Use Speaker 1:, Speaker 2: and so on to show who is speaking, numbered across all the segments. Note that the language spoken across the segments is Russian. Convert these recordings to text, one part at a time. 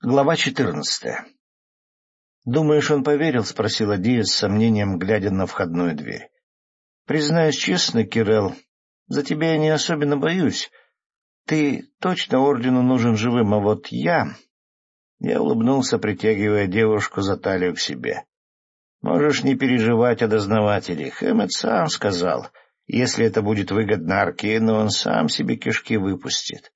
Speaker 1: Глава четырнадцатая. «Думаешь, он поверил?» — спросила Дия с сомнением, глядя на входную дверь. «Признаюсь честно, Кирелл, за тебя я не особенно боюсь. Ты точно ордену нужен живым, а вот я...» Я улыбнулся, притягивая девушку за талию к себе. «Можешь не переживать о дознавателе. Хэммет сам сказал, если это будет выгодно Аркейну, он сам себе кишки выпустит.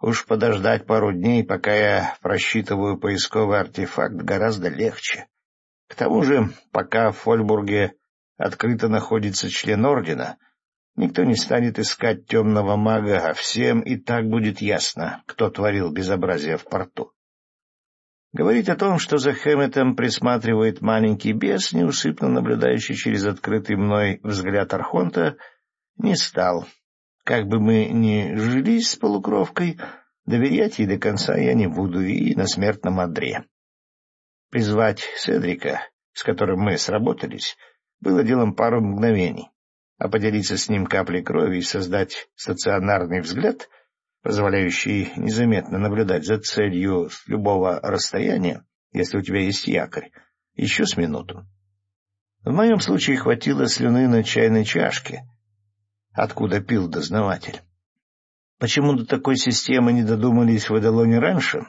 Speaker 1: Уж подождать пару дней, пока я просчитываю поисковый артефакт, гораздо легче. К тому же, пока в Фольбурге открыто находится член Ордена, никто не станет искать темного мага, а всем и так будет ясно, кто творил безобразие в порту. Говорить о том, что за Хэмметом присматривает маленький бес, неусыпно наблюдающий через открытый мной взгляд Архонта, не стал, как бы мы ни жились с полукровкой, доверять ей до конца я не буду и на смертном одре. Призвать Седрика, с которым мы сработались, было делом пару мгновений, а поделиться с ним каплей крови и создать стационарный взгляд, позволяющий незаметно наблюдать за целью с любого расстояния, если у тебя есть якорь, еще с минуту. В моем случае хватило слюны на чайной чашке — откуда пил дознаватель. Почему до такой системы не додумались в Эдалоне раньше?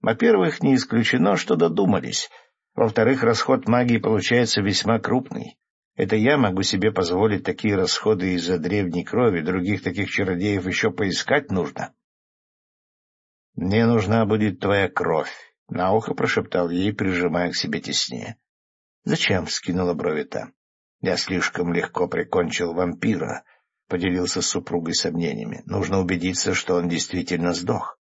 Speaker 1: Во-первых, не исключено, что додумались. Во-вторых, расход магии получается весьма крупный. Это я могу себе позволить такие расходы из-за древней крови, других таких чародеев еще поискать нужно. — Мне нужна будет твоя кровь, — на ухо прошептал ей, прижимая к себе теснее. — Зачем? — вскинула брови та. — Я слишком легко прикончил вампира, — поделился с супругой сомнениями. — Нужно убедиться, что он действительно сдох.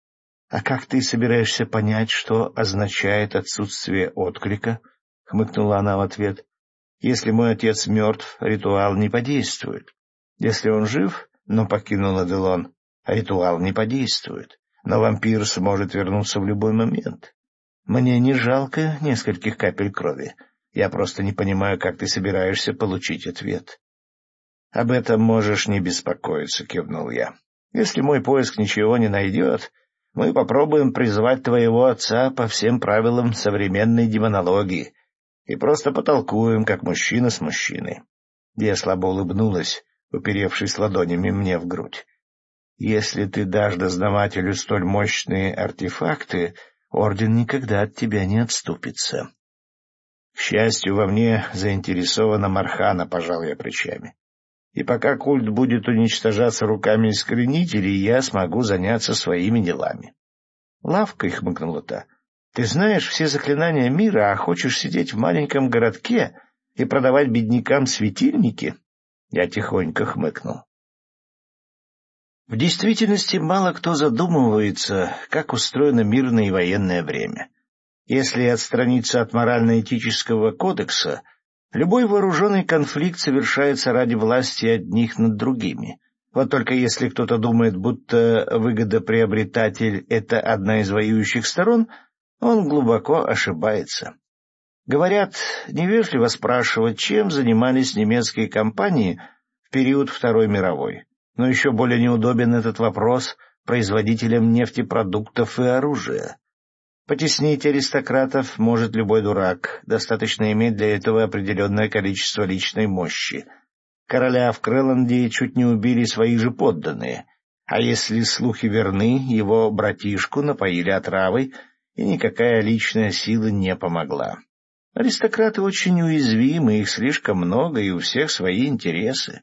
Speaker 1: — А как ты собираешься понять, что означает отсутствие отклика? — хмыкнула она в ответ. — Если мой отец мертв, ритуал не подействует. Если он жив, но покинул Эделон, ритуал не подействует. Но вампир сможет вернуться в любой момент. Мне не жалко нескольких капель крови. Я просто не понимаю, как ты собираешься получить ответ. — Об этом можешь не беспокоиться, — кивнул я. — Если мой поиск ничего не найдет, мы попробуем призвать твоего отца по всем правилам современной демонологии и просто потолкуем, как мужчина с мужчиной. Я слабо улыбнулась, уперевшись ладонями мне в грудь. Если ты дашь дознавателю столь мощные артефакты, орден никогда от тебя не отступится. К счастью, во мне заинтересована Мархана, пожал я плечами и пока культ будет уничтожаться руками искоренителей, я смогу заняться своими делами. — Лавкой, — хмыкнула та, — ты знаешь все заклинания мира, а хочешь сидеть в маленьком городке и продавать беднякам светильники? Я тихонько хмыкнул. В действительности мало кто задумывается, как устроено мирное и военное время. Если отстраниться от морально-этического кодекса — Любой вооруженный конфликт совершается ради власти одних над другими. Вот только если кто-то думает, будто выгодоприобретатель — это одна из воюющих сторон, он глубоко ошибается. Говорят, невежливо спрашивать, чем занимались немецкие компании в период Второй мировой. Но еще более неудобен этот вопрос производителям нефтепродуктов и оружия. Потеснить аристократов может любой дурак, достаточно иметь для этого определенное количество личной мощи. Короля в Крэланде чуть не убили свои же подданные, а если слухи верны, его братишку напоили отравой, и никакая личная сила не помогла. Аристократы очень уязвимы, их слишком много, и у всех свои интересы.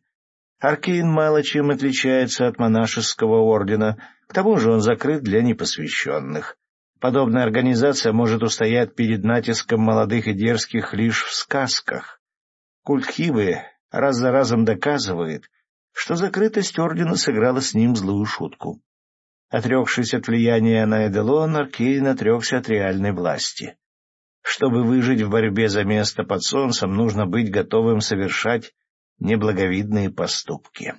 Speaker 1: Аркейн мало чем отличается от монашеского ордена, к тому же он закрыт для непосвященных. Подобная организация может устоять перед натиском молодых и дерзких лишь в сказках. Культ Хибы раз за разом доказывает, что закрытость ордена сыграла с ним злую шутку. Отрекшись от влияния на Эделон, Аркейн отрекся от реальной власти. Чтобы выжить в борьбе за место под солнцем, нужно быть готовым совершать неблаговидные поступки,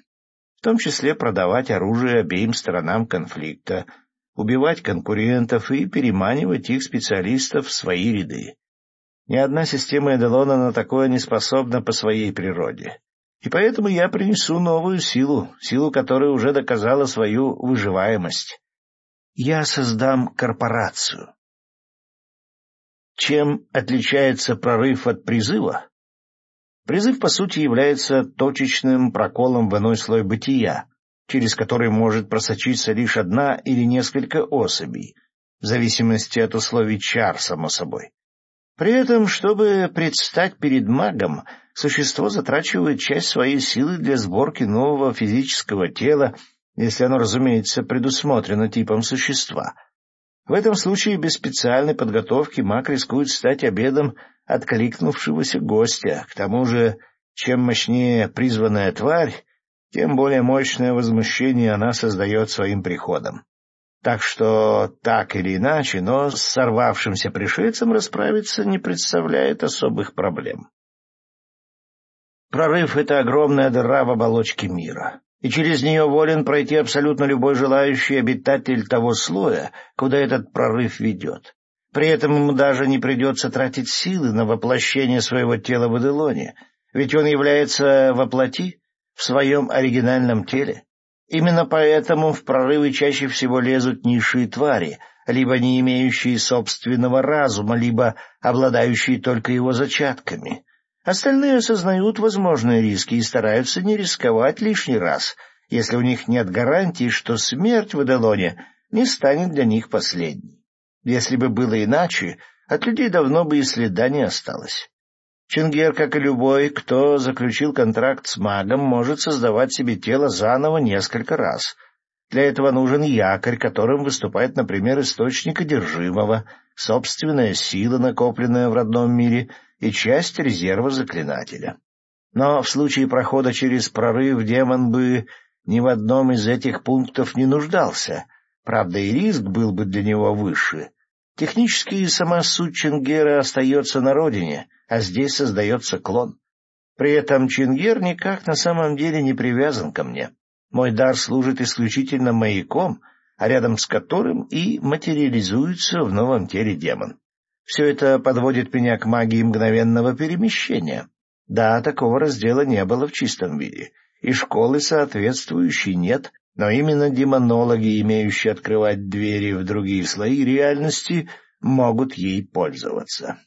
Speaker 1: в том числе продавать оружие обеим сторонам конфликта — убивать конкурентов и переманивать их специалистов в свои ряды. Ни одна система Эделона на такое не способна по своей природе. И поэтому я принесу новую силу, силу которой уже доказала свою выживаемость. Я создам корпорацию, Чем отличается прорыв от призыва? Призыв, по сути, является точечным проколом в иной слой бытия, через который может просочиться лишь одна или несколько особей, в зависимости от условий чар, само собой. При этом, чтобы предстать перед магом, существо затрачивает часть своей силы для сборки нового физического тела, если оно, разумеется, предусмотрено типом существа. В этом случае без специальной подготовки маг рискует стать обедом откликнувшегося гостя. К тому же, чем мощнее призванная тварь, тем более мощное возмущение она создает своим приходом. Так что, так или иначе, но с сорвавшимся пришельцем расправиться не представляет особых проблем. Прорыв — это огромная дыра в оболочке мира, и через нее волен пройти абсолютно любой желающий обитатель того слоя, куда этот прорыв ведет. При этом ему даже не придется тратить силы на воплощение своего тела в Эделоне, ведь он является воплоти в своем оригинальном теле. Именно поэтому в прорывы чаще всего лезут низшие твари, либо не имеющие собственного разума, либо обладающие только его зачатками. Остальные осознают возможные риски и стараются не рисковать лишний раз, если у них нет гарантии, что смерть в Эделоне не станет для них последней. Если бы было иначе, от людей давно бы и следа не осталось. Чингер, как и любой, кто заключил контракт с магом, может создавать себе тело заново несколько раз. Для этого нужен якорь, которым выступает, например, источник одержимого, собственная сила, накопленная в родном мире, и часть резерва заклинателя. Но в случае прохода через прорыв демон бы ни в одном из этих пунктов не нуждался, правда и риск был бы для него выше. Технически сама суть Чингера остается на родине — а здесь создается клон. При этом Чингер никак на самом деле не привязан ко мне. Мой дар служит исключительно маяком, а рядом с которым и материализуется в новом теле демон. Все это подводит меня к магии мгновенного перемещения. Да, такого раздела не было в чистом виде, и школы соответствующей нет, но именно демонологи, имеющие открывать двери в другие слои реальности, могут ей пользоваться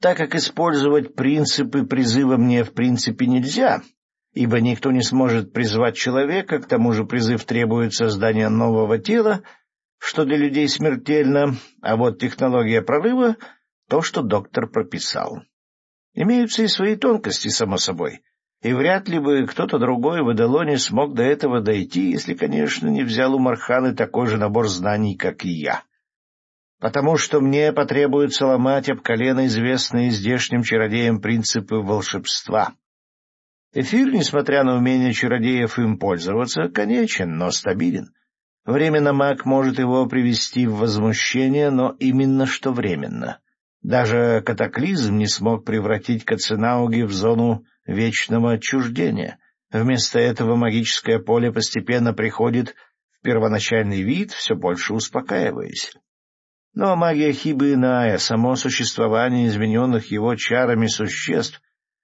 Speaker 1: так как использовать принципы призыва мне в принципе нельзя, ибо никто не сможет призвать человека, к тому же призыв требует создания нового тела, что для людей смертельно, а вот технология прорыва — то, что доктор прописал. Имеются и свои тонкости, само собой, и вряд ли бы кто-то другой в Эделоне смог до этого дойти, если, конечно, не взял у Марханы такой же набор знаний, как и я потому что мне потребуется ломать об колено известные здешним чародеям принципы волшебства. Эфир, несмотря на умение чародеев им пользоваться, конечен, но стабилен. Временно маг может его привести в возмущение, но именно что временно. Даже катаклизм не смог превратить Каценауги в зону вечного отчуждения. Вместо этого магическое поле постепенно приходит в первоначальный вид, все больше успокаиваясь. Но магия Хибы иная, само существование измененных его чарами существ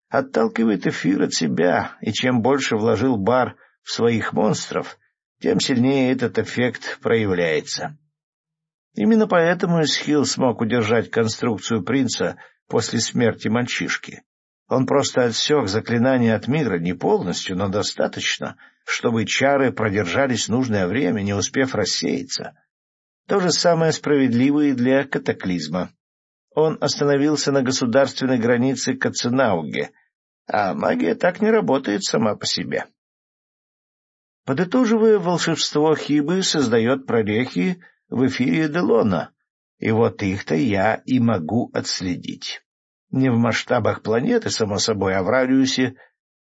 Speaker 1: отталкивает эфир от себя, и чем больше вложил бар в своих монстров, тем сильнее этот эффект проявляется. Именно поэтому Исхил смог удержать конструкцию принца после смерти мальчишки. Он просто отсек заклинание от мира не полностью, но достаточно, чтобы чары продержались нужное время, не успев рассеяться. То же самое справедливо и для катаклизма. Он остановился на государственной границе Каценауге, а магия так не работает сама по себе. Подытоживая, волшебство Хибы создает прорехи в эфире Делона, и вот их-то я и могу отследить. Не в масштабах планеты, само собой, а в радиусе,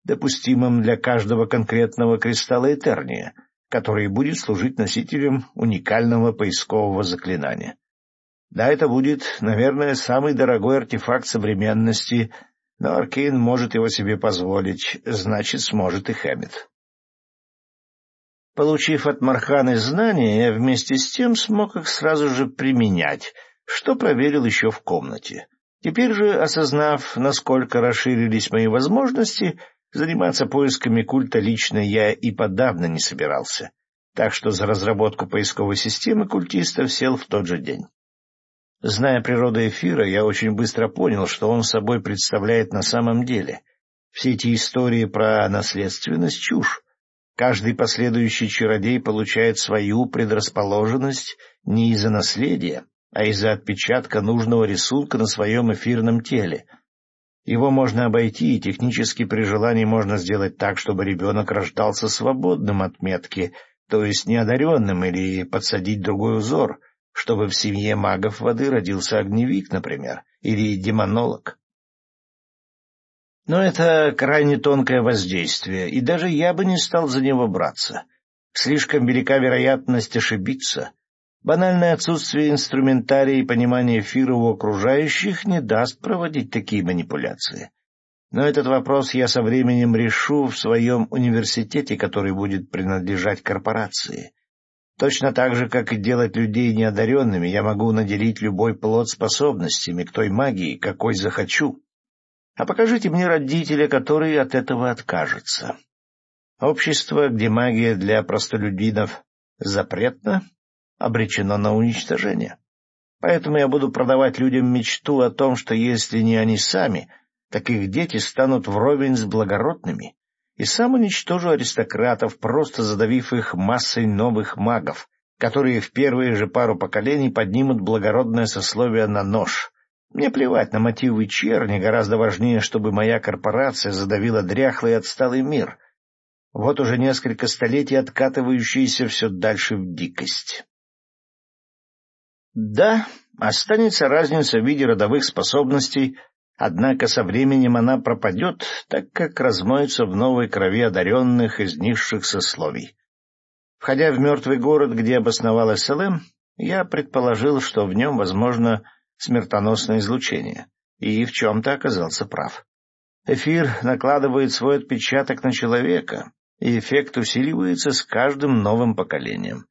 Speaker 1: допустимом для каждого конкретного кристалла Этерния, который будет служить носителем уникального поискового заклинания. Да, это будет, наверное, самый дорогой артефакт современности, но Аркейн может его себе позволить, значит, сможет и Хэммит. Получив от Марханы знания, я вместе с тем смог их сразу же применять, что проверил еще в комнате. Теперь же, осознав, насколько расширились мои возможности, Заниматься поисками культа лично я и подавно не собирался, так что за разработку поисковой системы культистов сел в тот же день. Зная природу эфира, я очень быстро понял, что он собой представляет на самом деле. Все эти истории про наследственность — чушь. Каждый последующий чародей получает свою предрасположенность не из-за наследия, а из-за отпечатка нужного рисунка на своем эфирном теле. Его можно обойти, и технически при желании можно сделать так, чтобы ребенок рождался свободным от метки, то есть неодаренным, или подсадить другой узор, чтобы в семье магов воды родился огневик, например, или демонолог. Но это крайне тонкое воздействие, и даже я бы не стал за него браться. Слишком велика вероятность ошибиться. Банальное отсутствие инструментария и понимания эфира у окружающих не даст проводить такие манипуляции. Но этот вопрос я со временем решу в своем университете, который будет принадлежать корпорации. Точно так же, как и делать людей неодаренными, я могу наделить любой плод способностями к той магии, какой захочу. А покажите мне родителя, который от этого откажется. Общество, где магия для простолюдинов запретна, обречено на уничтожение. Поэтому я буду продавать людям мечту о том, что если не они сами, так их дети станут вровень с благородными, и сам уничтожу аристократов, просто задавив их массой новых магов, которые в первые же пару поколений поднимут благородное сословие на нож, мне плевать на мотивы черни, гораздо важнее, чтобы моя корпорация задавила дряхлый отсталый мир. Вот уже несколько столетий откатывающиеся все дальше в дикость. Да, останется разница в виде родовых способностей, однако со временем она пропадет, так как размоется в новой крови одаренных из низших сословий. Входя в мертвый город, где обосновалась СЛМ, я предположил, что в нем, возможно, смертоносное излучение, и в чем-то оказался прав. Эфир накладывает свой отпечаток на человека, и эффект усиливается с каждым новым поколением.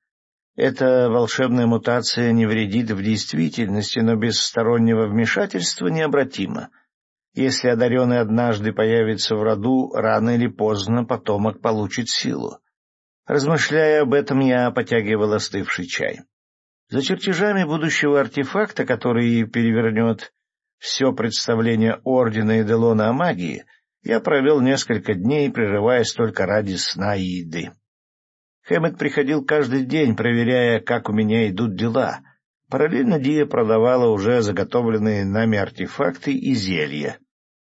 Speaker 1: Эта волшебная мутация не вредит в действительности, но без стороннего вмешательства необратима. Если одаренный однажды появится в роду, рано или поздно потомок получит силу. Размышляя об этом, я потягивал остывший чай. За чертежами будущего артефакта, который перевернет все представление Ордена и Делона о магии, я провел несколько дней, прерываясь только ради сна и еды. Хэммет приходил каждый день, проверяя, как у меня идут дела. Параллельно Дия продавала уже заготовленные нами артефакты и зелья.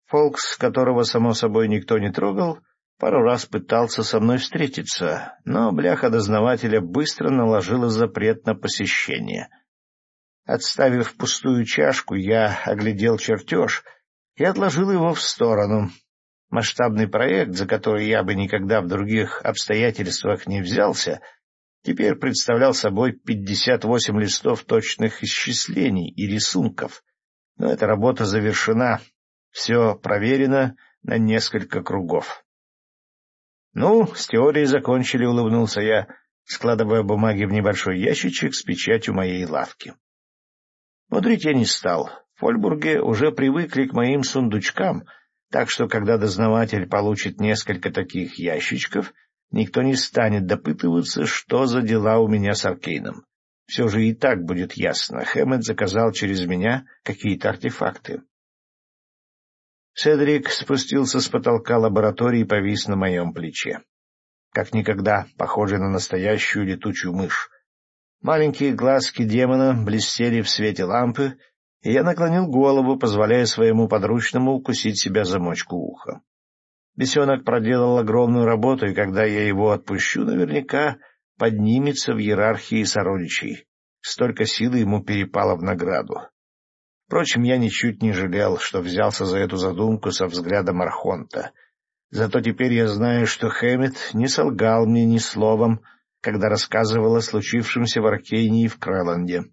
Speaker 1: Фолкс, которого, само собой, никто не трогал, Пару раз пытался со мной встретиться, но бляха дознавателя быстро наложила запрет на посещение. Отставив пустую чашку, я оглядел чертеж и отложил его в сторону. Масштабный проект, за который я бы никогда в других обстоятельствах не взялся, теперь представлял собой 58 листов точных исчислений и рисунков. Но эта работа завершена, все проверено на несколько кругов. «Ну, с теорией закончили», — улыбнулся я, складывая бумаги в небольшой ящичек с печатью моей лавки. Мудрить я не стал. В Фольбурге уже привыкли к моим сундучкам, так что, когда дознаватель получит несколько таких ящичков, никто не станет допытываться, что за дела у меня с Аркейном. Все же и так будет ясно. Хэммет заказал через меня какие-то артефакты. Седрик спустился с потолка лаборатории и повис на моем плече. Как никогда похожий на настоящую летучую мышь. Маленькие глазки демона блестели в свете лампы, и я наклонил голову, позволяя своему подручному укусить себя за мочку уха. Бесенок проделал огромную работу, и когда я его отпущу, наверняка поднимется в иерархии сородичей. Столько силы ему перепало в награду. Впрочем, я ничуть не жалел, что взялся за эту задумку со взглядом Архонта. Зато теперь я знаю, что Хэммет не солгал мне ни словом, когда рассказывал о случившемся в Аркейне и в Крэланде.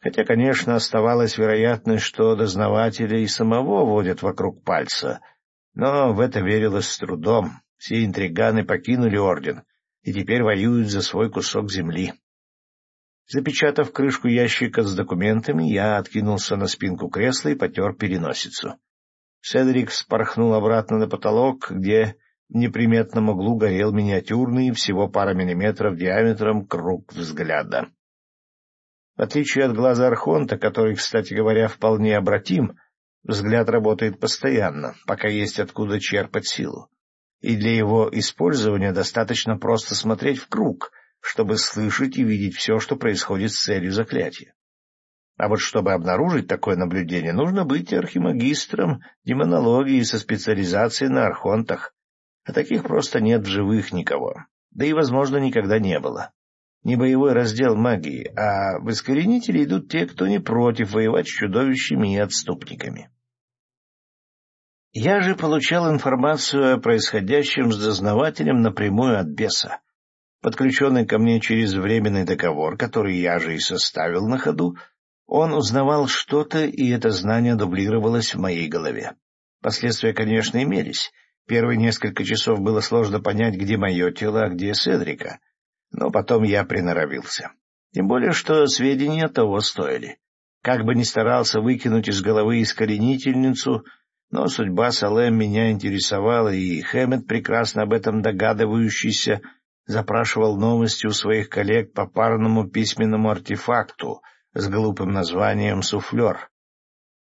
Speaker 1: Хотя, конечно, оставалась вероятность, что дознавателя и самого водят вокруг пальца, но в это верилось с трудом. Все интриганы покинули орден и теперь воюют за свой кусок земли. Запечатав крышку ящика с документами, я откинулся на спинку кресла и потер переносицу. Седрик спорхнул обратно на потолок, где в неприметном углу горел миниатюрный, всего пара миллиметров диаметром, круг взгляда. В отличие от глаза Архонта, который, кстати говоря, вполне обратим, взгляд работает постоянно, пока есть откуда черпать силу. И для его использования достаточно просто смотреть в круг, чтобы слышать и видеть все, что происходит с целью заклятия. А вот чтобы обнаружить такое наблюдение, нужно быть архимагистром демонологии со специализацией на архонтах, а таких просто нет в живых никого, да и, возможно, никогда не было не боевой раздел магии, а в искоренители идут те, кто не против воевать с чудовищами и отступниками. Я же получал информацию о происходящем с дознавателем напрямую от беса. Подключенный ко мне через временный договор, который я же и составил на ходу, он узнавал что-то, и это знание дублировалось в моей голове. Последствия, конечно, имелись. Первые несколько часов было сложно понять, где мое тело, а где Седрика — но потом я приноровился. Тем более, что сведения того стоили. Как бы ни старался выкинуть из головы искоренительницу, но судьба Салем меня интересовала, и Хэммет, прекрасно об этом догадывающийся, запрашивал новости у своих коллег по парному письменному артефакту с глупым названием «Суфлер».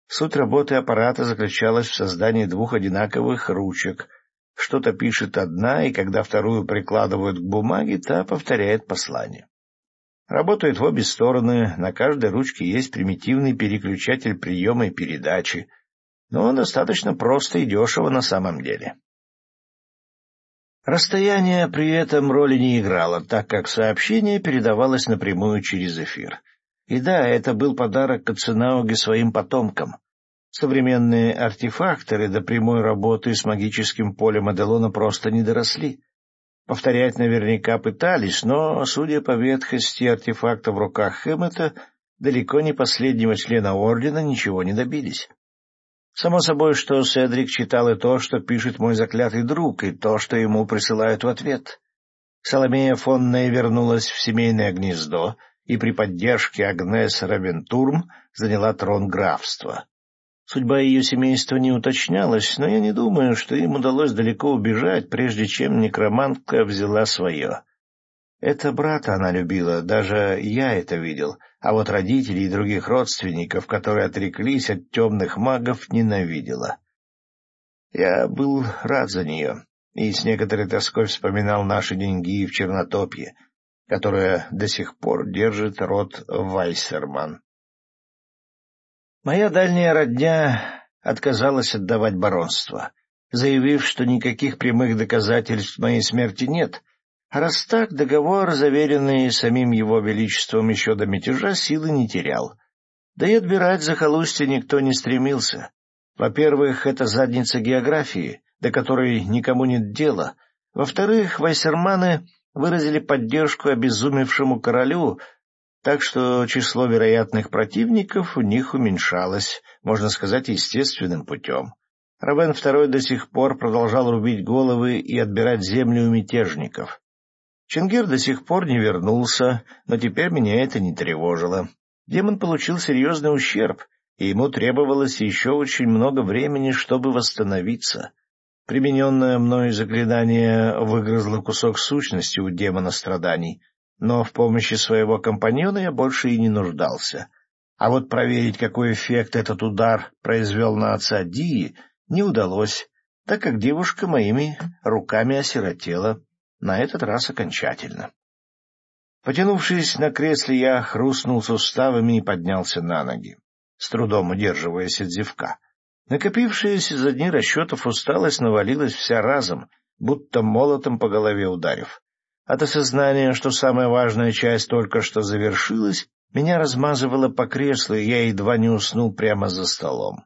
Speaker 1: Суть работы аппарата заключалась в создании двух одинаковых ручек — что-то пишет одна, и когда вторую прикладывают к бумаге, та повторяет послание. Работает в обе стороны, на каждой ручке есть примитивный переключатель приема и передачи, но он достаточно просто и дешево на самом деле. Расстояние при этом роли не играло, так как сообщение передавалось напрямую через эфир. И да, это был подарок Каценауге своим потомкам. Современные артефакторы до прямой работы с магическим полем Аделона просто не доросли. Повторять наверняка пытались, но, судя по ветхости артефакта в руках Хэммета, далеко не последнего члена Ордена ничего не добились. Само собой, что Седрик читал и то, что пишет мой заклятый друг, и то, что ему присылают в ответ. Соломея Фонная вернулась в семейное гнездо и при поддержке Агнес Равентурм заняла трон графства. Судьба ее семейства не уточнялась, но я не думаю, что им удалось далеко убежать, прежде чем некромантка взяла свое. Это брата она любила, даже я это видел, а вот родителей и других родственников, которые отреклись от темных магов, ненавидела. Я был рад за нее и с некоторой тоской вспоминал наши деньги в Чернотопье, которая до сих пор держит род Вайсерман. Моя дальняя родня отказалась отдавать баронство, заявив, что никаких прямых доказательств моей смерти нет, а раз так, договор, заверенный самим его величеством еще до мятежа, силы не терял. Да и отбирать захолустье никто не стремился. Во-первых, это задница географии, до которой никому нет дела. Во-вторых, вайсерманы выразили поддержку обезумевшему королю, так что число вероятных противников у них уменьшалось, можно сказать, естественным путем. Равен II до сих пор продолжал рубить головы и отбирать землю у мятежников. Чингир до сих пор не вернулся, но теперь меня это не тревожило. Демон получил серьезный ущерб, и ему требовалось еще очень много времени, чтобы восстановиться. Примененное мною заклинание выгрызло кусок сущности у демона страданий, но в помощи своего компаньона я больше и не нуждался. А вот проверить, какой эффект этот удар произвел на отца Дии, не удалось, так как девушка моими руками осиротела, на этот раз окончательно. Потянувшись на кресле, я хрустнул суставами и поднялся на ноги, с трудом удерживаясь от зевка. Накопившаяся за дни расчетов усталость навалилась вся разом, будто молотом по голове ударив. От осознания, что самая важная часть только что завершилась, меня размазывало по креслу, и я едва не уснул прямо за столом.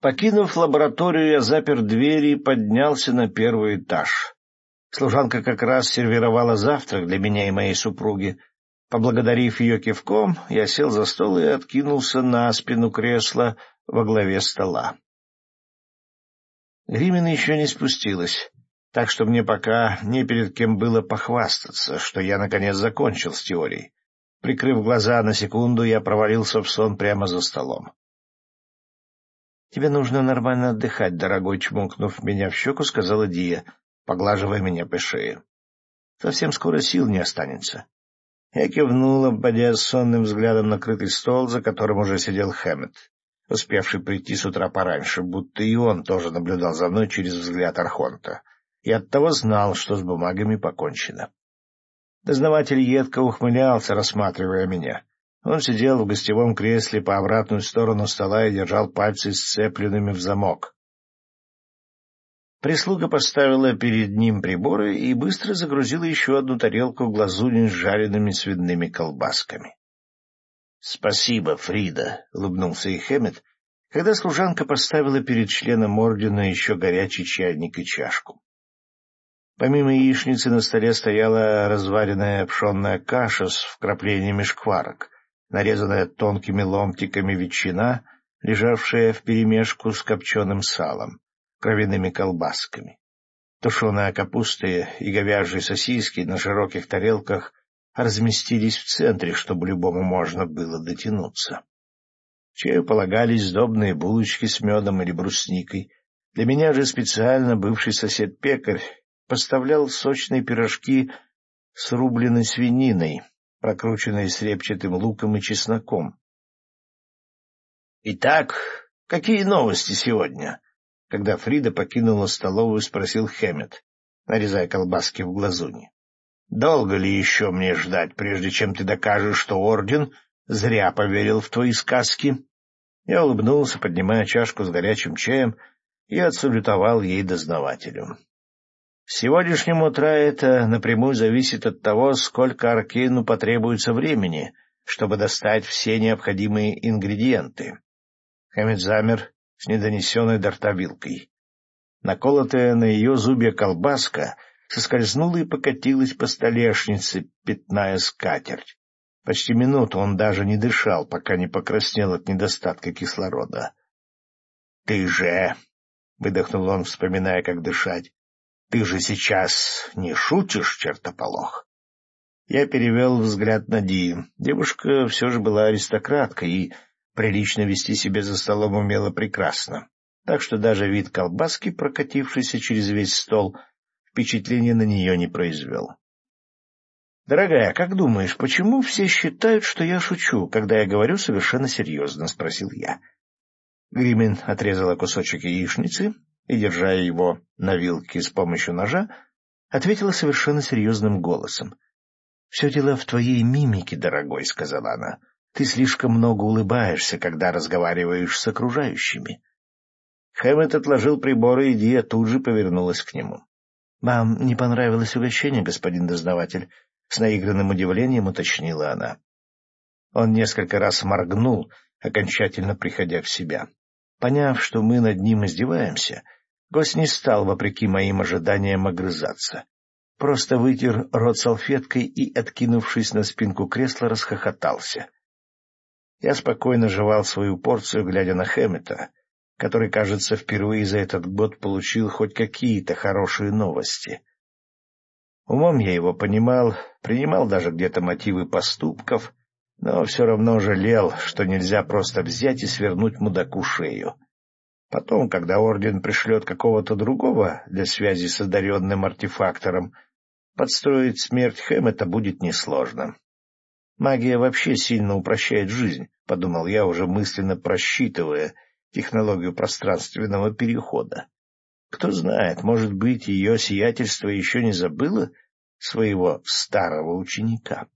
Speaker 1: Покинув лабораторию, я запер двери и поднялся на первый этаж. Служанка как раз сервировала завтрак для меня и моей супруги. Поблагодарив ее кивком, я сел за стол и откинулся на спину кресла во главе стола. Гримина еще не спустилась так что мне пока не перед кем было похвастаться, что я, наконец, закончил с теорией. Прикрыв глаза на секунду, я провалился в сон прямо за столом. — Тебе нужно нормально отдыхать, дорогой, чмокнув меня в щеку, сказала Дия, поглаживая меня по шее. — Совсем скоро сил не останется. Я кивнул, обводя сонным взглядом накрытый стол, за которым уже сидел Хэммет, успевший прийти с утра пораньше, будто и он тоже наблюдал за мной через взгляд Архонта, и оттого знал, что с бумагами покончено. Дознаватель едко ухмылялся, рассматривая меня. Он сидел в гостевом кресле по обратную сторону стола и держал пальцы сцепленными в замок. Прислуга поставила перед ним приборы и быстро загрузила еще одну тарелку глазунь с жареными свиными колбасками. — Спасибо, Фрида, — улыбнулся и Хэммет, когда служанка поставила перед членом ордена еще горячий чайник и чашку. Помимо яичницы на столе стояла разваренная пшенная каша с вкраплениями шкварок, нарезанная тонкими ломтиками ветчина, лежавшая вперемешку с копченым салом кровяными колбасками. Тушеная капуста и говяжьи сосиски на широких тарелках разместились в центре, чтобы любому можно было дотянуться. Чаю полагались сдобные булочки с медом или брусникой. Для меня же специально бывший сосед-пекарь поставлял сочные пирожки с рубленой свининой, прокрученной с репчатым луком и чесноком. — Итак, какие новости сегодня? Когда Фрида покинула столовую, спросил Хэммет, нарезая колбаски в глазуни. — Долго ли еще мне ждать, прежде чем ты докажешь, что Орден зря поверил в твои сказки? Я улыбнулся, поднимая чашку с горячим чаем, и отсалютовал ей дознавателю. С сегодняшнего утра это напрямую зависит от того, сколько Аркейну потребуется времени, чтобы достать все необходимые ингредиенты. Хэммет замер, с недонесенной до рта вилкой. Наколотая на ее зубья колбаска соскользнула и покатилась по столешнице, пятная скатерть. Почти минуту он даже не дышал, пока не покраснел от недостатка кислорода. — Ты же... — выдохнул он, вспоминая, как дышать. — Ты же сейчас не шутишь, чертополох? Я перевел взгляд на Ди. Девушка все же была аристократкой и Прилично вести себя за столом умела прекрасно, так что даже вид колбаски, прокатившийся через весь стол, впечатления на нее не произвел. — Дорогая, как думаешь, почему все считают, что я шучу, когда я говорю совершенно серьезно? — спросил я. Гримин отрезала кусочек яичницы и, держа его на вилке с помощью ножа, ответила совершенно серьезным голосом. — Все дело в твоей мимике, дорогой, — сказала она. Ты слишком много улыбаешься, когда разговариваешь с окружающими. Хэммет отложил приборы, и Дия тут же повернулась к нему. — Вам не понравилось угощение, господин дознаватель? — с наигранным удивлением уточнила она. Он несколько раз моргнул, окончательно приходя в себя. Поняв, что мы над ним издеваемся, гость не стал, вопреки моим ожиданиям, огрызаться. Просто вытер рот салфеткой и, откинувшись на спинку кресла, расхохотался. Я спокойно жевал свою порцию, глядя на Хэммета, который, кажется, впервые за этот год получил хоть какие-то хорошие новости. Умом я его понимал, принимал даже где-то мотивы поступков, но все равно жалел, что нельзя просто взять и свернуть мудаку шею. Потом, когда Орден пришлет какого-то другого для связи с одаренным артефактором, подстроить смерть Хэммета будет несложно. Магия вообще сильно упрощает жизнь, — подумал я, уже мысленно просчитывая технологию пространственного перехода. Кто знает, может быть, ее сиятельство еще не забыло своего старого ученика.